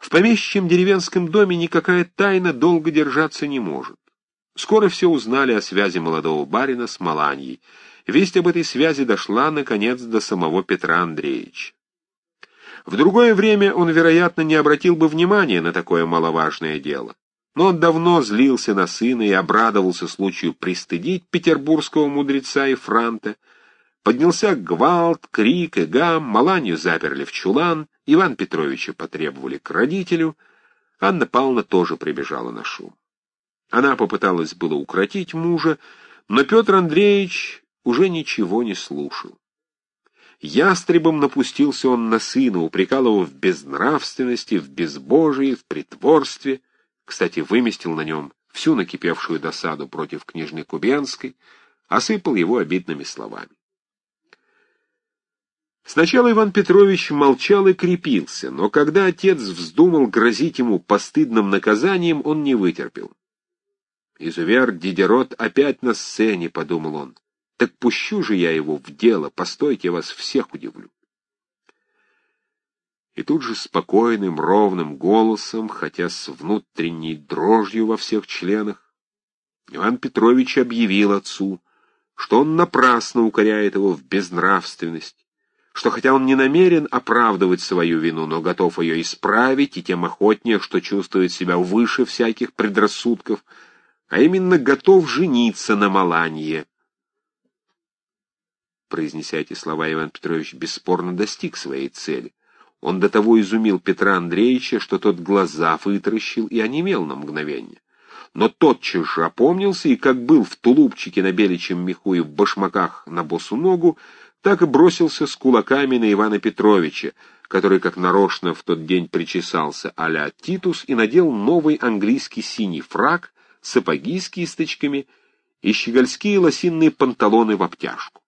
В помещичьем деревенском доме никакая тайна долго держаться не может. Скоро все узнали о связи молодого барина с Маланьей. Весть об этой связи дошла, наконец, до самого Петра Андреевича. В другое время он, вероятно, не обратил бы внимания на такое маловажное дело. Но он давно злился на сына и обрадовался случаю пристыдить петербургского мудреца и франта. Поднялся гвалт, крик и гам, Маланью заперли в чулан, Иван Петровича потребовали к родителю, Анна Павловна тоже прибежала на шум. Она попыталась было укротить мужа, но Петр Андреевич уже ничего не слушал. Ястребом напустился он на сына, упрекал его в безнравственности, в безбожии, в притворстве. Кстати, выместил на нем всю накипевшую досаду против княжны Кубенской, осыпал его обидными словами. Сначала Иван Петрович молчал и крепился, но когда отец вздумал грозить ему постыдным наказанием, он не вытерпел. «Изувер Дидерот опять на сцене», — подумал он. Так пущу же я его в дело, постойте, вас всех удивлю. И тут же спокойным, ровным голосом, хотя с внутренней дрожью во всех членах, Иван Петрович объявил отцу, что он напрасно укоряет его в безнравственность, что хотя он не намерен оправдывать свою вину, но готов ее исправить, и тем охотнее, что чувствует себя выше всяких предрассудков, а именно готов жениться на Маланье, Произнеся эти слова, Иван Петрович бесспорно достиг своей цели. Он до того изумил Петра Андреевича, что тот глаза вытаращил и онемел на мгновение. Но тотчас же опомнился, и как был в тулупчике на беличьем меху и в башмаках на босу ногу, так и бросился с кулаками на Ивана Петровича, который как нарочно в тот день причесался а Титус и надел новый английский синий фраг, сапоги с кисточками и щегольские лосинные панталоны в обтяжку.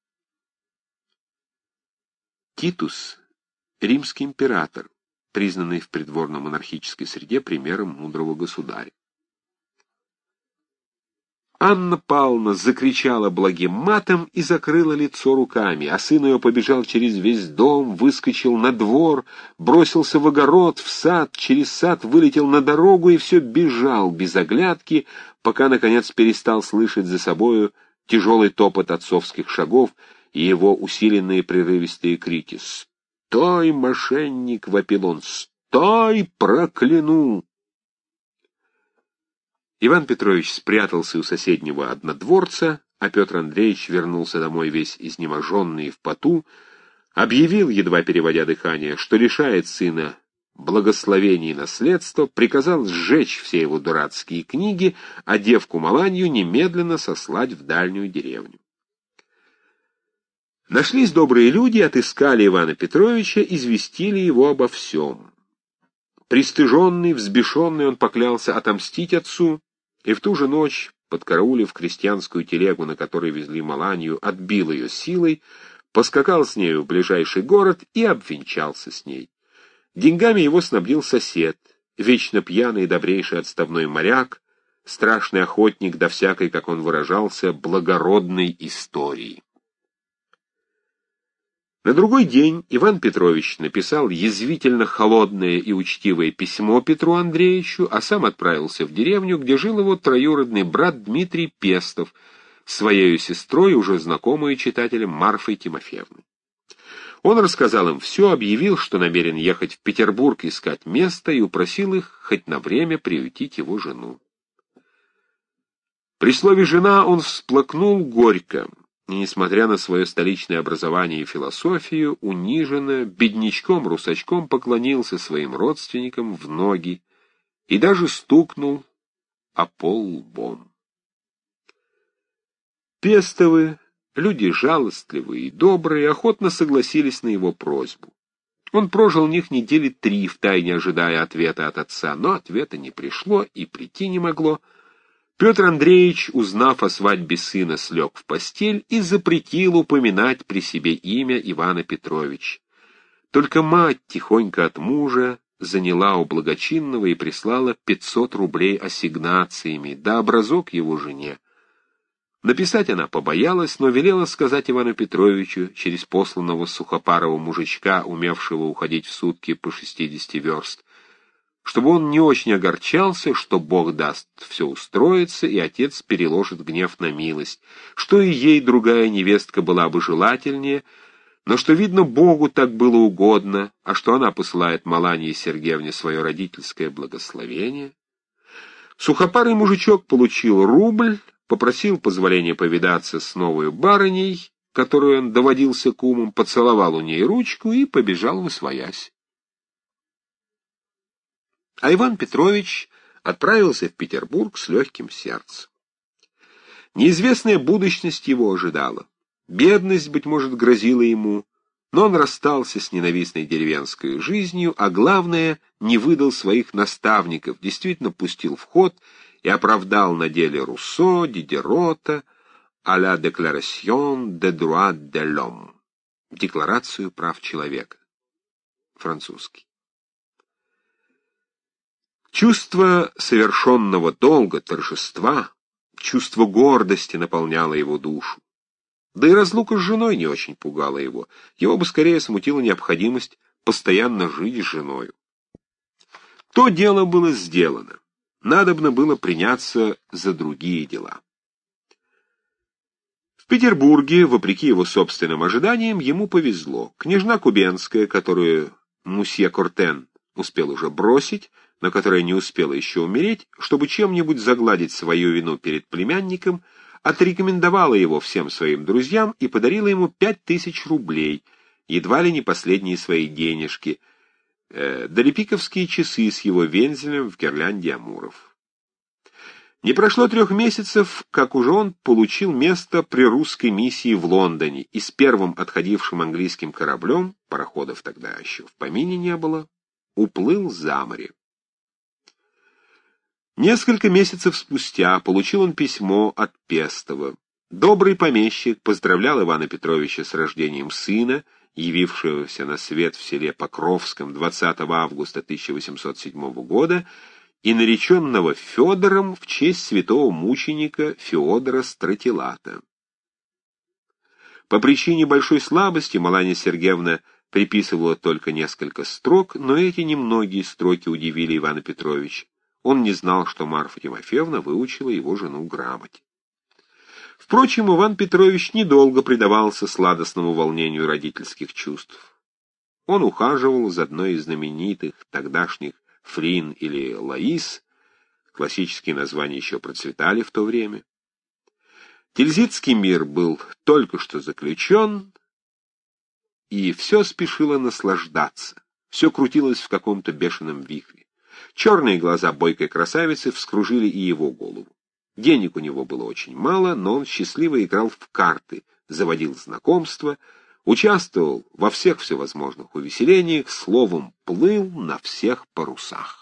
Титус — римский император, признанный в придворно-монархической среде примером мудрого государя. Анна Павловна закричала благим матом и закрыла лицо руками, а сын ее побежал через весь дом, выскочил на двор, бросился в огород, в сад, через сад вылетел на дорогу и все бежал без оглядки, пока, наконец, перестал слышать за собою тяжелый топот отцовских шагов и его усиленные прерывистые крики. «Стой, мошенник!» — вопил он. «Стой, прокляну!» Иван Петрович спрятался у соседнего однодворца, а Петр Андреевич вернулся домой весь изнеможенный в поту, объявил, едва переводя дыхание, что лишает сына благословений и наследства, приказал сжечь все его дурацкие книги, а девку Маланью немедленно сослать в дальнюю деревню. Нашлись добрые люди, отыскали Ивана Петровича, известили его обо всем. Пристыженный, взбешенный, он поклялся отомстить отцу, и в ту же ночь, подкараулив крестьянскую телегу, на которой везли Маланию, отбил ее силой, поскакал с нею в ближайший город и обвенчался с ней. Деньгами его снабдил сосед, вечно пьяный и добрейший отставной моряк, страшный охотник до всякой, как он выражался, благородной истории. На другой день Иван Петрович написал язвительно холодное и учтивое письмо Петру Андреевичу, а сам отправился в деревню, где жил его троюродный брат Дмитрий Пестов, своей сестрой, уже знакомой читателям Марфой Тимофеевной. Он рассказал им все, объявил, что намерен ехать в Петербург искать место и упросил их хоть на время приютить его жену. При слове «жена» он всплакнул горько, и, несмотря на свое столичное образование и философию, униженно, беднячком-русачком поклонился своим родственникам в ноги и даже стукнул о пол лбом. Пестовы, люди жалостливые и добрые, охотно согласились на его просьбу. Он прожил у них недели три, втайне ожидая ответа от отца, но ответа не пришло и прийти не могло, Петр Андреевич, узнав о свадьбе сына, слег в постель и запретил упоминать при себе имя Ивана Петровича. Только мать тихонько от мужа заняла у благочинного и прислала 500 рублей ассигнациями, да образок его жене. Написать она побоялась, но велела сказать Ивану Петровичу через посланного сухопарого мужичка, умевшего уходить в сутки по шестидесяти верст, чтобы он не очень огорчался, что Бог даст все устроиться, и отец переложит гнев на милость, что и ей другая невестка была бы желательнее, но что, видно, Богу так было угодно, а что она посылает Малании Сергеевне свое родительское благословение. Сухопарый мужичок получил рубль, попросил позволения повидаться с новой барыней, которую он доводился к умам, поцеловал у ней ручку и побежал в а Иван Петрович отправился в Петербург с легким сердцем. Неизвестная будущность его ожидала. Бедность, быть может, грозила ему, но он расстался с ненавистной деревенской жизнью, а главное, не выдал своих наставников, действительно пустил в ход и оправдал на деле Руссо, Дидерота, а la Déclaration des droits de l'homme, Декларацию прав человека, французский. Чувство совершенного долга, торжества, чувство гордости наполняло его душу. Да и разлука с женой не очень пугала его. Его бы скорее смутила необходимость постоянно жить с женою. То дело было сделано. Надобно было приняться за другие дела. В Петербурге, вопреки его собственным ожиданиям, ему повезло. Княжна Кубенская, которую мусье Кортен успел уже бросить, но которая не успела еще умереть, чтобы чем-нибудь загладить свою вину перед племянником, отрекомендовала его всем своим друзьям и подарила ему пять тысяч рублей, едва ли не последние свои денежки, э, долепиковские часы с его вензелем в гирлянде амуров. Не прошло трех месяцев, как уже он получил место при русской миссии в Лондоне, и с первым отходившим английским кораблем, пароходов тогда еще в помине не было, уплыл за море. Несколько месяцев спустя получил он письмо от Пестова. Добрый помещик поздравлял Ивана Петровича с рождением сына, явившегося на свет в селе Покровском 20 августа 1807 года, и нареченного Федором в честь святого мученика Феодора Стратилата. По причине большой слабости Маланья Сергеевна приписывала только несколько строк, но эти немногие строки удивили Ивана Петровича. Он не знал, что Марфа Тимофеевна выучила его жену грамоте. Впрочем, Иван Петрович недолго предавался сладостному волнению родительских чувств. Он ухаживал за одной из знаменитых тогдашних Фрин или Лаис, классические названия еще процветали в то время. Тильзитский мир был только что заключен, и все спешило наслаждаться, все крутилось в каком-то бешеном вихре. Черные глаза бойкой красавицы вскружили и его голову. Денег у него было очень мало, но он счастливо играл в карты, заводил знакомства, участвовал во всех всевозможных увеселениях, словом, плыл на всех парусах.